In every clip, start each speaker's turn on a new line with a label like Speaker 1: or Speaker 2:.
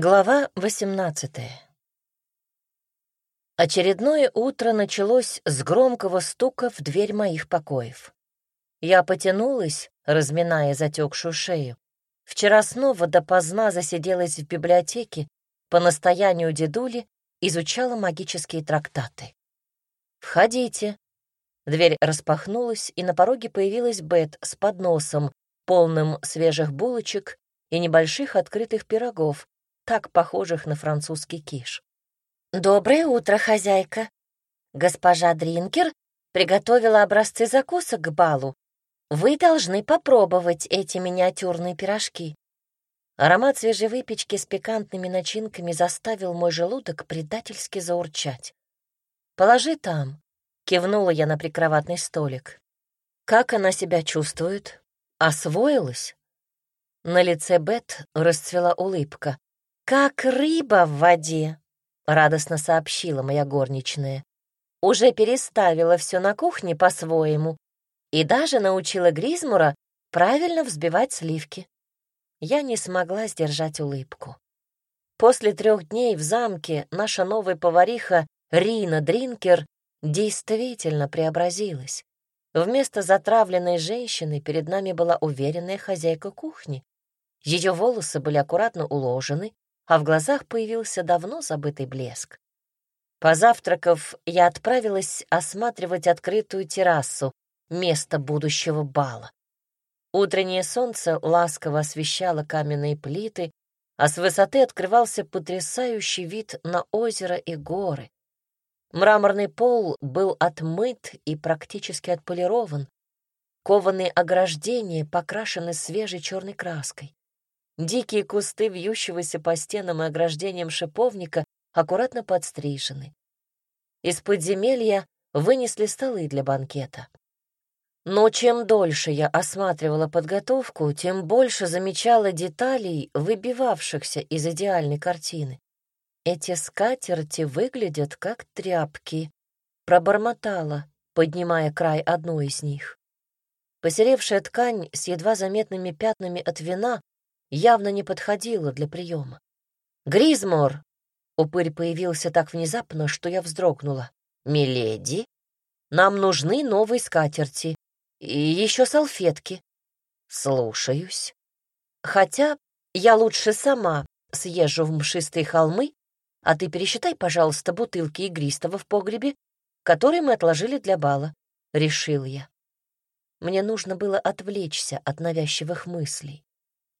Speaker 1: Глава 18 Очередное утро началось с громкого стука в дверь моих покоев. Я потянулась, разминая затекшую шею. Вчера снова допоздна засиделась в библиотеке, по настоянию дедули изучала магические трактаты. «Входите». Дверь распахнулась, и на пороге появилась Бет с подносом, полным свежих булочек и небольших открытых пирогов, так похожих на французский киш. «Доброе утро, хозяйка. Госпожа Дринкер приготовила образцы закусок к балу. Вы должны попробовать эти миниатюрные пирожки». Аромат свежей выпечки с пикантными начинками заставил мой желудок предательски заурчать. «Положи там», — кивнула я на прикроватный столик. «Как она себя чувствует? Освоилась?» На лице Бет расцвела улыбка. «Как рыба в воде», — радостно сообщила моя горничная. «Уже переставила все на кухне по-своему и даже научила Гризмура правильно взбивать сливки». Я не смогла сдержать улыбку. После трех дней в замке наша новая повариха Рина Дринкер действительно преобразилась. Вместо затравленной женщины перед нами была уверенная хозяйка кухни. Ее волосы были аккуратно уложены, а в глазах появился давно забытый блеск. Позавтракав, я отправилась осматривать открытую террасу, место будущего бала. Утреннее солнце ласково освещало каменные плиты, а с высоты открывался потрясающий вид на озеро и горы. Мраморный пол был отмыт и практически отполирован. Кованые ограждения покрашены свежей черной краской. Дикие кусты вьющегося по стенам и ограждениям шиповника аккуратно подстрижены. Из подземелья вынесли столы для банкета. Но чем дольше я осматривала подготовку, тем больше замечала деталей, выбивавшихся из идеальной картины. Эти скатерти выглядят как тряпки, пробормотала, поднимая край одной из них. Посеревшая ткань с едва заметными пятнами от вина явно не подходила для приема. «Гризмор!» Упырь появился так внезапно, что я вздрогнула. «Миледи, нам нужны новые скатерти. И еще салфетки. Слушаюсь. Хотя я лучше сама съезжу в мшистые холмы, а ты пересчитай, пожалуйста, бутылки игристого в погребе, которые мы отложили для бала, — решил я. Мне нужно было отвлечься от навязчивых мыслей.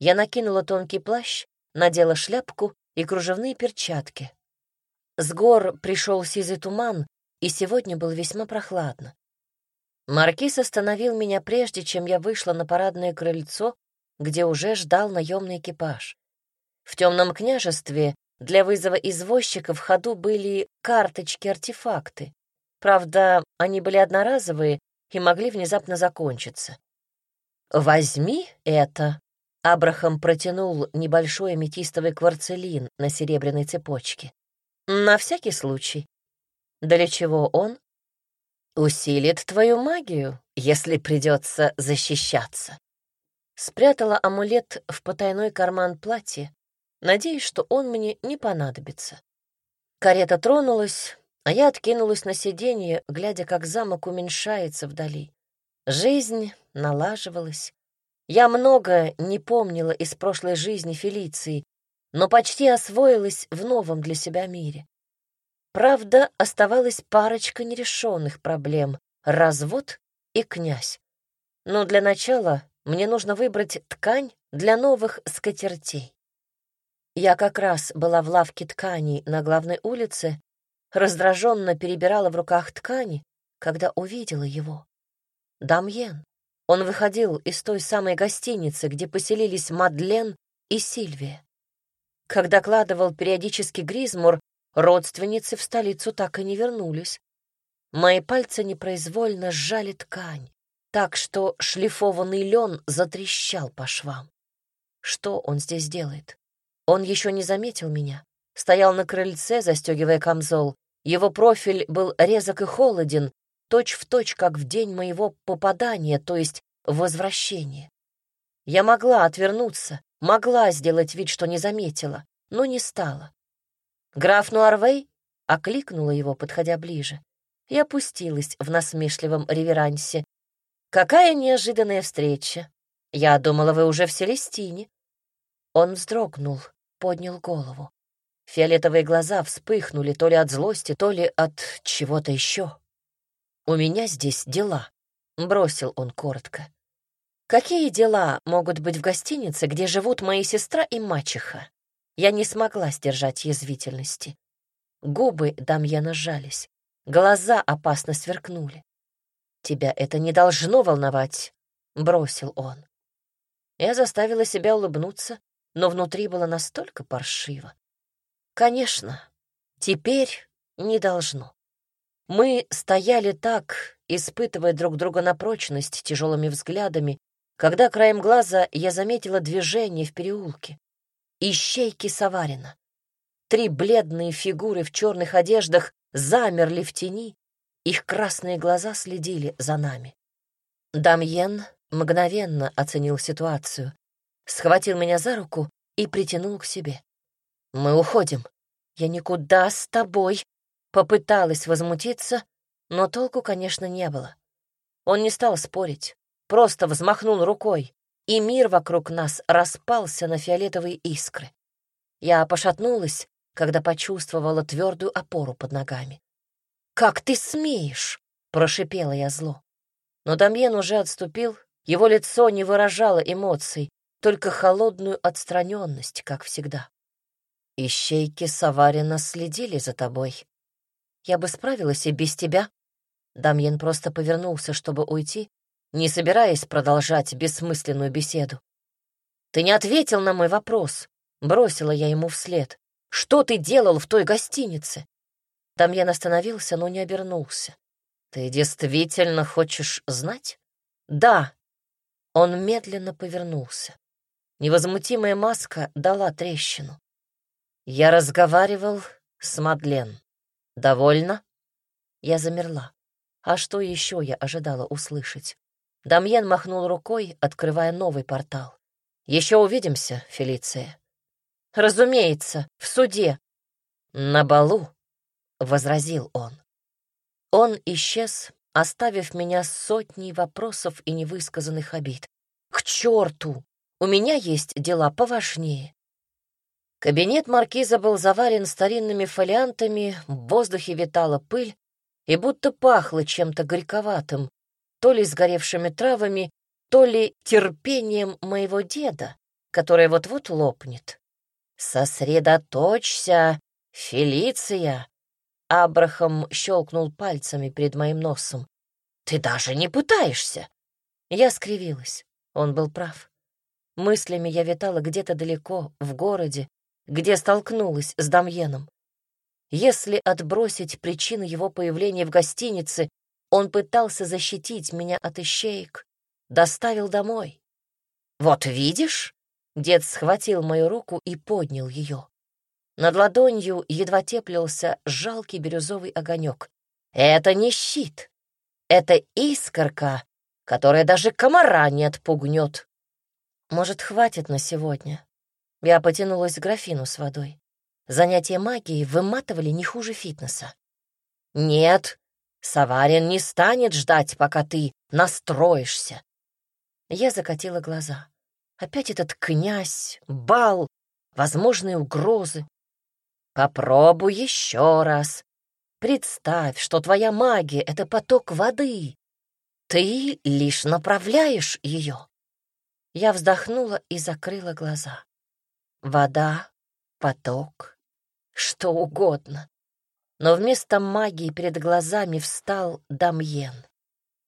Speaker 1: Я накинула тонкий плащ, надела шляпку и кружевные перчатки. С гор пришел сизый туман, и сегодня было весьма прохладно. Маркиз остановил меня прежде, чем я вышла на парадное крыльцо, где уже ждал наемный экипаж. В темном княжестве для вызова извозчика в ходу были карточки-артефакты. Правда, они были одноразовые и могли внезапно закончиться. «Возьми это», — Абрахам протянул небольшой аметистовый кварцелин на серебряной цепочке. «На всякий случай». Для чего он? усилит твою магию, если придется защищаться. Спрятала амулет в потайной карман платья, надеясь, что он мне не понадобится. Карета тронулась, а я откинулась на сиденье, глядя, как замок уменьшается вдали. Жизнь налаживалась. Я много не помнила из прошлой жизни Фелиции, но почти освоилась в новом для себя мире. Правда, оставалась парочка нерешенных проблем — развод и князь. Но для начала мне нужно выбрать ткань для новых скатертей. Я как раз была в лавке тканей на главной улице, раздраженно перебирала в руках ткани, когда увидела его. Дамьен. Он выходил из той самой гостиницы, где поселились Мадлен и Сильвия. Когда кладывал периодически Гризмур, Родственницы в столицу так и не вернулись. Мои пальцы непроизвольно сжали ткань, так что шлифованный лен затрещал по швам. Что он здесь делает? Он еще не заметил меня. Стоял на крыльце, застегивая камзол. Его профиль был резок и холоден, точь-в-точь, точь, как в день моего попадания, то есть возвращения. Я могла отвернуться, могла сделать вид, что не заметила, но не стала. Граф Нуарвей окликнула его, подходя ближе, и опустилась в насмешливом реверансе. «Какая неожиданная встреча! Я думала, вы уже в Селестине». Он вздрогнул, поднял голову. Фиолетовые глаза вспыхнули то ли от злости, то ли от чего-то еще. «У меня здесь дела», — бросил он коротко. «Какие дела могут быть в гостинице, где живут мои сестра и мачеха?» Я не смогла сдержать язвительности. Губы Дамьена сжались, глаза опасно сверкнули. «Тебя это не должно волновать», — бросил он. Я заставила себя улыбнуться, но внутри было настолько паршиво. Конечно, теперь не должно. Мы стояли так, испытывая друг друга на прочность тяжелыми взглядами, когда краем глаза я заметила движение в переулке. Ищейки Саварина. Три бледные фигуры в черных одеждах замерли в тени, их красные глаза следили за нами. Дамьен мгновенно оценил ситуацию, схватил меня за руку и притянул к себе. «Мы уходим. Я никуда с тобой». Попыталась возмутиться, но толку, конечно, не было. Он не стал спорить, просто взмахнул рукой, и мир вокруг нас распался на фиолетовые искры. Я пошатнулась, когда почувствовала твердую опору под ногами. «Как ты смеешь?» — прошипела я зло. Но Дамьен уже отступил, его лицо не выражало эмоций, только холодную отстраненность, как всегда. «Ищейки Саварина следили за тобой. Я бы справилась и без тебя». Дамьен просто повернулся, чтобы уйти, не собираясь продолжать бессмысленную беседу. «Ты не ответил на мой вопрос», — бросила я ему вслед. «Что ты делал в той гостинице?» Дамьен остановился, но не обернулся. «Ты действительно хочешь знать?» «Да». Он медленно повернулся. Невозмутимая маска дала трещину. «Я разговаривал с Мадлен. Довольно?» Я замерла. А что еще я ожидала услышать? Дамьен махнул рукой, открывая новый портал. «Еще увидимся, Фелиция». «Разумеется, в суде». «На балу», — возразил он. Он исчез, оставив меня сотней вопросов и невысказанных обид. «К черту! У меня есть дела поважнее». Кабинет маркиза был завален старинными фолиантами, в воздухе витала пыль и будто пахло чем-то горьковатым, то ли сгоревшими травами, то ли терпением моего деда, которое вот-вот лопнет. «Сосредоточься, Фелиция!» Абрахам щелкнул пальцами перед моим носом. «Ты даже не пытаешься!» Я скривилась. Он был прав. Мыслями я витала где-то далеко, в городе, где столкнулась с Дамьеном. Если отбросить причину его появления в гостинице, он пытался защитить меня от ищеек, доставил домой. «Вот видишь?» — дед схватил мою руку и поднял ее. Над ладонью едва теплился жалкий бирюзовый огонек. «Это не щит. Это искорка, которая даже комара не отпугнет. Может, хватит на сегодня?» Я потянулась к графину с водой. Занятия магией выматывали не хуже фитнеса. «Нет, Саварин не станет ждать, пока ты настроишься. Я закатила глаза. Опять этот князь, бал, возможные угрозы. Попробуй еще раз. Представь, что твоя магия — это поток воды. Ты лишь направляешь ее. Я вздохнула и закрыла глаза. Вода, поток, что угодно но вместо магии перед глазами встал Дамьен.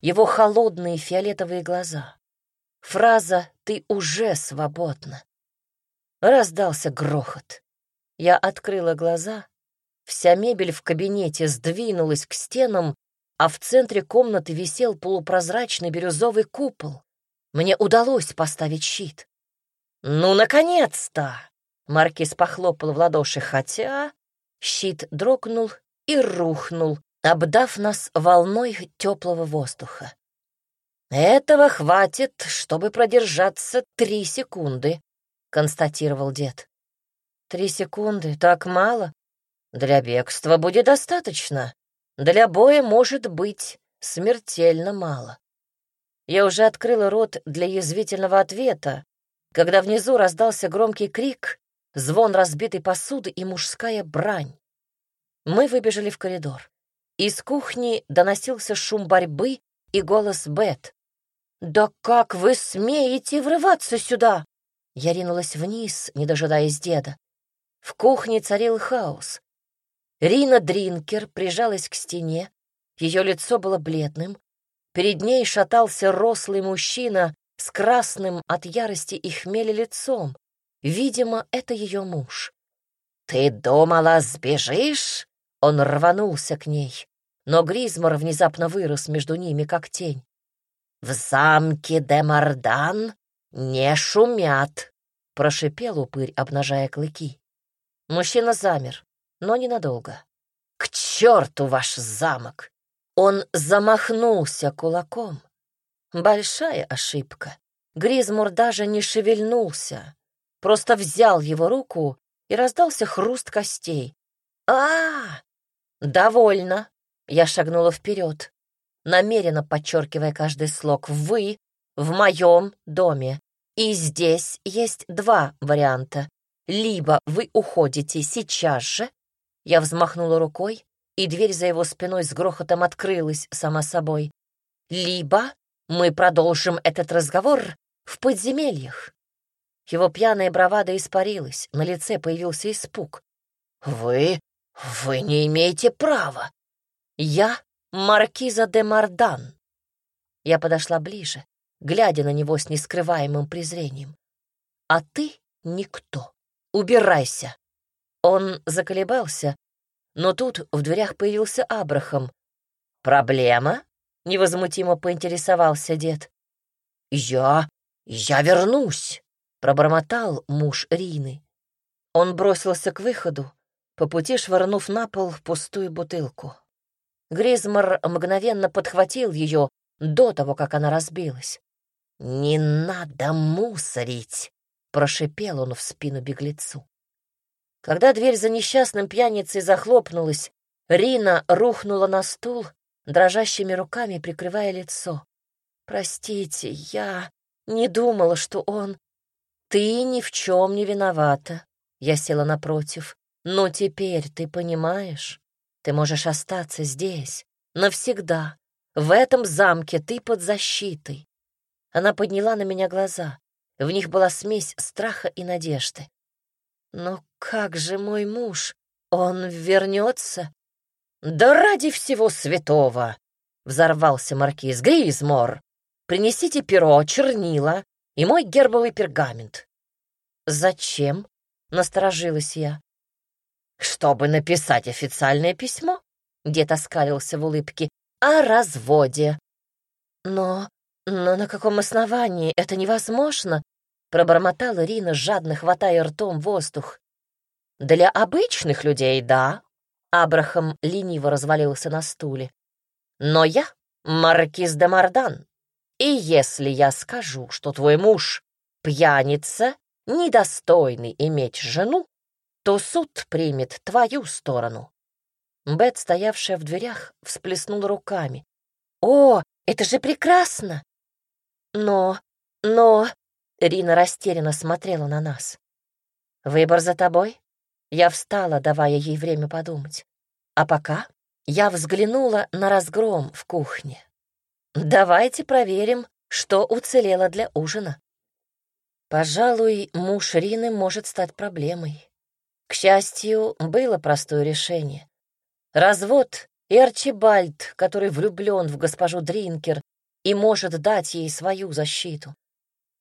Speaker 1: Его холодные фиолетовые глаза. Фраза «ты уже свободна». Раздался грохот. Я открыла глаза. Вся мебель в кабинете сдвинулась к стенам, а в центре комнаты висел полупрозрачный бирюзовый купол. Мне удалось поставить щит. «Ну, наконец-то!» Маркиз похлопал в ладоши, хотя Щит дрогнул и рухнул, обдав нас волной теплого воздуха. «Этого хватит, чтобы продержаться три секунды», — констатировал дед. Три секунды — так мало. Для бегства будет достаточно. Для боя может быть смертельно мало. Я уже открыла рот для язвительного ответа, когда внизу раздался громкий крик, звон разбитой посуды и мужская брань. Мы выбежали в коридор. Из кухни доносился шум борьбы и голос Бет. «Да как вы смеете врываться сюда?» Я ринулась вниз, не дожидаясь деда. В кухне царил хаос. Рина Дринкер прижалась к стене, ее лицо было бледным. Перед ней шатался рослый мужчина с красным от ярости и хмеля лицом. Видимо, это ее муж. «Ты думала, сбежишь?» Он рванулся к ней, но Гризмор внезапно вырос между ними, как тень. «В замке де Мардан не шумят!» — прошипел упырь, обнажая клыки. Мужчина замер, но ненадолго. «К черту ваш замок!» Он замахнулся кулаком. Большая ошибка. Гризмур даже не шевельнулся, просто взял его руку и раздался хруст костей. а, -а, -а! «Довольно!» Я шагнула вперед, намеренно подчеркивая каждый слог. «Вы в моем доме, и здесь есть два варианта. Либо вы уходите сейчас же, я взмахнула рукой, и дверь за его спиной с грохотом открылась сама собой. Либо мы продолжим этот разговор в подземельях. Его пьяная бравада испарилась, на лице появился испуг. «Вы... вы не имеете права!» «Я маркиза де Мардан». Я подошла ближе, глядя на него с нескрываемым презрением. «А ты никто. Убирайся!» Он заколебался, но тут в дверях появился Абрахам. «Проблема?» — невозмутимо поинтересовался дед. «Я... я вернусь!» — пробормотал муж Рины. Он бросился к выходу, по пути швырнув на пол пустую бутылку. Гризмар мгновенно подхватил ее до того, как она разбилась. «Не надо мусорить!» — прошипел он в спину беглецу. Когда дверь за несчастным пьяницей захлопнулась, Рина рухнула на стул, дрожащими руками прикрывая лицо. «Простите, я не думала, что он...» «Ты ни в чем не виновата», — я села напротив. «Но теперь ты понимаешь, ты можешь остаться здесь навсегда. В этом замке ты под защитой». Она подняла на меня глаза. В них была смесь страха и надежды. Но как же мой муж? Он вернется? Да ради всего святого! Взорвался маркиз Гризмор. Принесите перо, чернила и мой гербовый пергамент. Зачем? Насторожилась я. Чтобы написать официальное письмо? Дед оскалился в улыбке. О разводе. Но... но на каком основании это невозможно? Пробормотала Рина, жадно хватая ртом воздух. «Для обычных людей, да». Абрахам лениво развалился на стуле. «Но я маркиз де Мардан, и если я скажу, что твой муж пьяница, недостойный иметь жену, то суд примет твою сторону». Бет, стоявшая в дверях, всплеснула руками. «О, это же прекрасно!» «Но, но...» Рина растерянно смотрела на нас. «Выбор за тобой?» Я встала, давая ей время подумать. А пока я взглянула на разгром в кухне. «Давайте проверим, что уцелело для ужина». Пожалуй, муж Рины может стать проблемой. К счастью, было простое решение. Развод и Арчибальд, который влюблен в госпожу Дринкер и может дать ей свою защиту.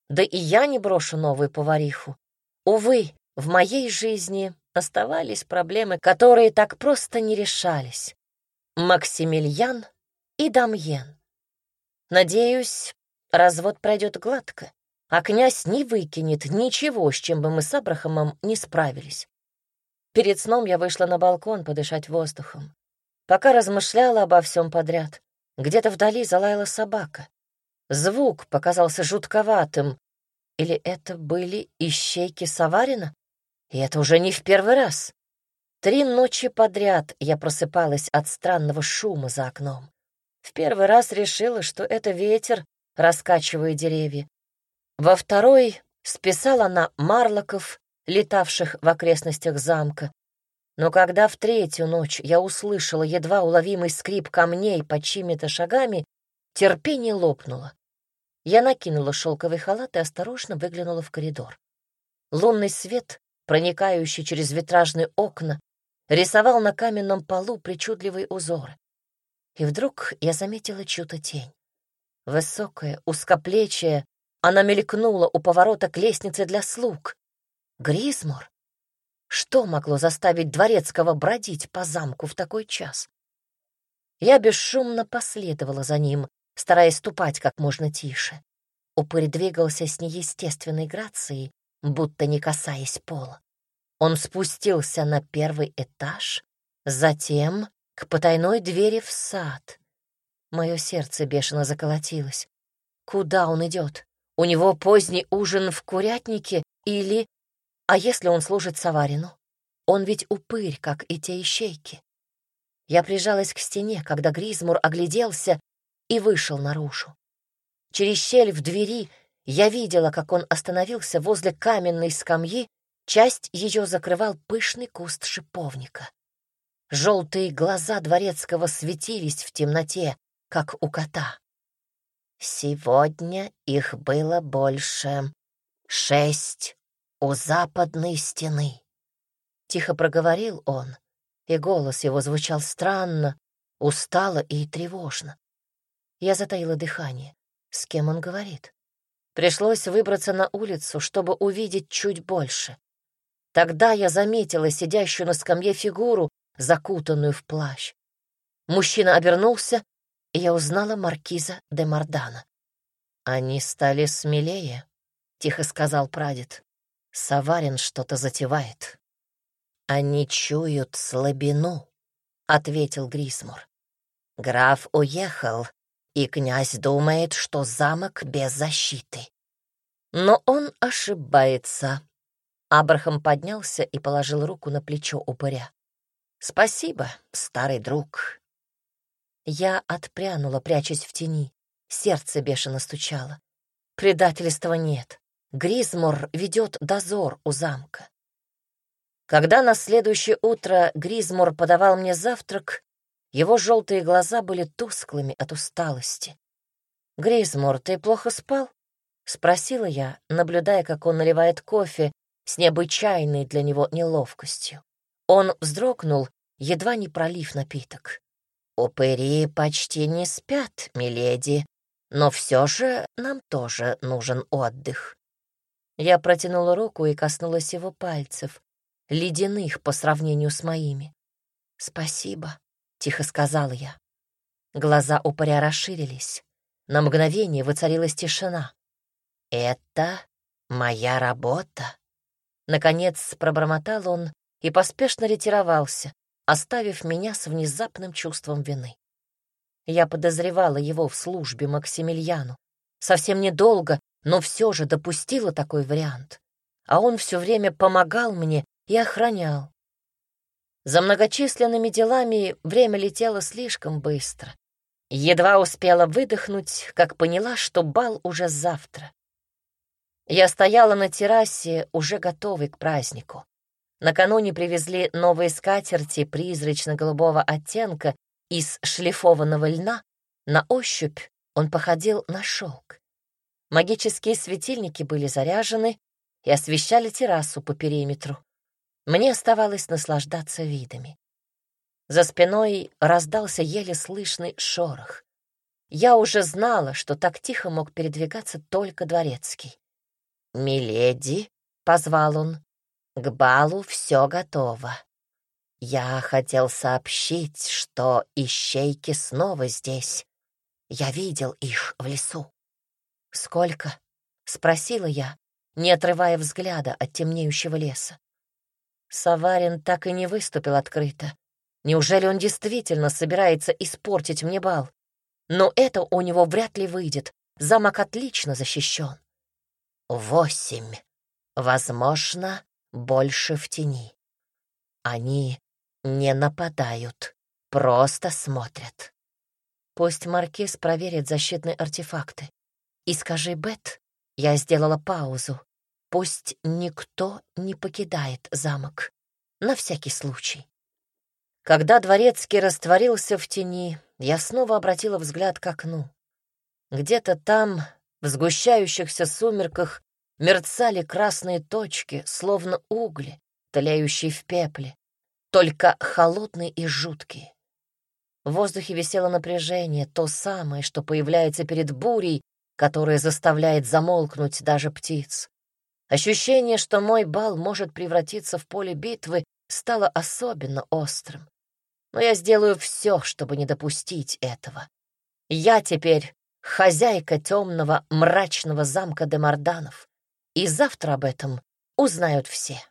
Speaker 1: Да и я не брошу новую повариху. Увы, в моей жизни оставались проблемы, которые так просто не решались. Максимилиан и Дамьен. Надеюсь, развод пройдет гладко, а князь не выкинет ничего, с чем бы мы с Абрахамом не справились. Перед сном я вышла на балкон подышать воздухом. Пока размышляла обо всем подряд, где-то вдали залаяла собака. Звук показался жутковатым, или это были ищейки Саварина? И это уже не в первый раз. Три ночи подряд я просыпалась от странного шума за окном. В первый раз решила, что это ветер раскачивает деревья. Во второй списала на марлоков, летавших в окрестностях замка. Но когда в третью ночь я услышала едва уловимый скрип камней под чьими-то шагами, терпение лопнуло. Я накинула шелковый халат и осторожно выглянула в коридор. Лунный свет, проникающий через витражные окна, рисовал на каменном полу причудливые узоры. И вдруг я заметила чью-то тень. Высокая, узкоплечая, она мелькнула у поворота к лестнице для слуг. Гризмор? Что могло заставить Дворецкого бродить по замку в такой час? Я бесшумно последовала за ним, стараясь ступать как можно тише. Упырь двигался с неестественной грацией, будто не касаясь пола. Он спустился на первый этаж, затем к потайной двери в сад. Мое сердце бешено заколотилось. Куда он идет? У него поздний ужин в курятнике или... А если он служит Саварину? Он ведь упырь, как и те ищейки. Я прижалась к стене, когда Гризмур огляделся и вышел наружу. Через щель в двери я видела, как он остановился возле каменной скамьи, часть ее закрывал пышный куст шиповника. Желтые глаза дворецкого светились в темноте, как у кота. Сегодня их было больше. Шесть у западной стены. Тихо проговорил он, и голос его звучал странно, устало и тревожно. Я затаила дыхание. С кем он говорит? Пришлось выбраться на улицу, чтобы увидеть чуть больше. Тогда я заметила сидящую на скамье фигуру, закутанную в плащ. Мужчина обернулся и я узнала маркиза де Мардана. «Они стали смелее», — тихо сказал прадед. «Саварин что-то затевает». «Они чуют слабину», — ответил Грисмур. «Граф уехал, и князь думает, что замок без защиты». Но он ошибается. Абрахам поднялся и положил руку на плечо упыря. «Спасибо, старый друг. Я отпрянула, прячась в тени. Сердце бешено стучало. Предательства нет. Гризмор ведет дозор у замка. Когда на следующее утро Гризмор подавал мне завтрак, его желтые глаза были тусклыми от усталости. «Гризмор, ты плохо спал?» — спросила я, наблюдая, как он наливает кофе с необычайной для него неловкостью. Он вздрогнул, едва не пролив напиток. «Упыри почти не спят, миледи, но все же нам тоже нужен отдых». Я протянула руку и коснулась его пальцев, ледяных по сравнению с моими. «Спасибо», — тихо сказала я. Глаза упыря расширились. На мгновение воцарилась тишина. «Это моя работа», — наконец пробормотал он и поспешно ретировался, оставив меня с внезапным чувством вины. Я подозревала его в службе Максимилиану. Совсем недолго, но все же допустила такой вариант. А он все время помогал мне и охранял. За многочисленными делами время летело слишком быстро. Едва успела выдохнуть, как поняла, что бал уже завтра. Я стояла на террасе, уже готовой к празднику. Накануне привезли новые скатерти призрачно-голубого оттенка из шлифованного льна. На ощупь он походил на шелк. Магические светильники были заряжены и освещали террасу по периметру. Мне оставалось наслаждаться видами. За спиной раздался еле слышный шорох. Я уже знала, что так тихо мог передвигаться только дворецкий. «Миледи», — позвал он, к балу все готово. Я хотел сообщить, что ищейки снова здесь. Я видел их в лесу. «Сколько?» — спросила я, не отрывая взгляда от темнеющего леса. Саварин так и не выступил открыто. Неужели он действительно собирается испортить мне бал? Но это у него вряд ли выйдет. Замок отлично защищен. Восемь. Возможно, больше в тени. Они не нападают, просто смотрят. Пусть Маркиз проверит защитные артефакты. И скажи, Бет, я сделала паузу. Пусть никто не покидает замок. На всякий случай. Когда дворецкий растворился в тени, я снова обратила взгляд к окну. Где-то там, в сгущающихся сумерках, мерцали красные точки, словно угли, тлеющие в пепле, только холодные и жуткие. В воздухе висело напряжение, то самое, что появляется перед бурей, которая заставляет замолкнуть даже птиц. Ощущение, что мой бал может превратиться в поле битвы, стало особенно острым. Но я сделаю все, чтобы не допустить этого. Я теперь хозяйка темного мрачного замка Демарданов, и завтра об этом узнают все.